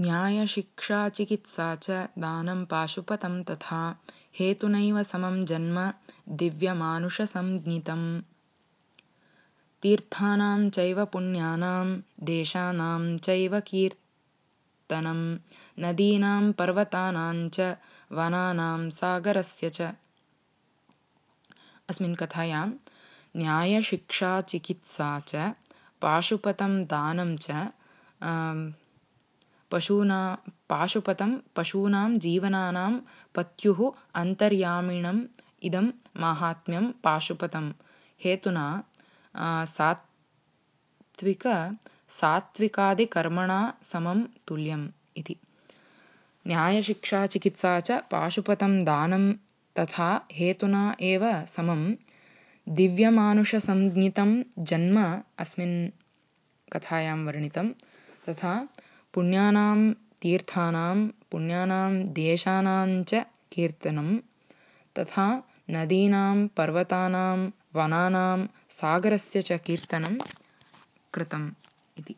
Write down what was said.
न्यायशिक्षाचिकित्सा च दानं पाशुपतं तथा हेतुनैव समं जन्म दिव्यमानुषसंज्ञितम्। तीर्थानां चैव पुण्यानां देशानां चैव कीर्तनं नदीनां पर्वतानां च वनानां सागरस्य च। अस्मिन् कथायां न्यायशिक्षाचिकित्सा च पाशुपतं दानं च पशूना पाशुपतं पशूनां जीवनानां पत्युः अन्तर्यामिणम् इदं माहात्म्यं पाशुपतं हेतुना सात्विक सात्विकादिकर्मणा समं तुल्यम् इति। न्यायशिक्षाचिकित्सा च पाशुपतं दानं तथा हेतुना एव समं दिव्यमानुषसंज्ञितं जन्म अस्मिन् कथायां वर्णितं तथा पुण्यानां तीर्थानां पुण्यानां देशानां च कीर्तनं तथा नदीनां पर्वतानां वनानां सागरस्य च कीर्तनं कृतम् इति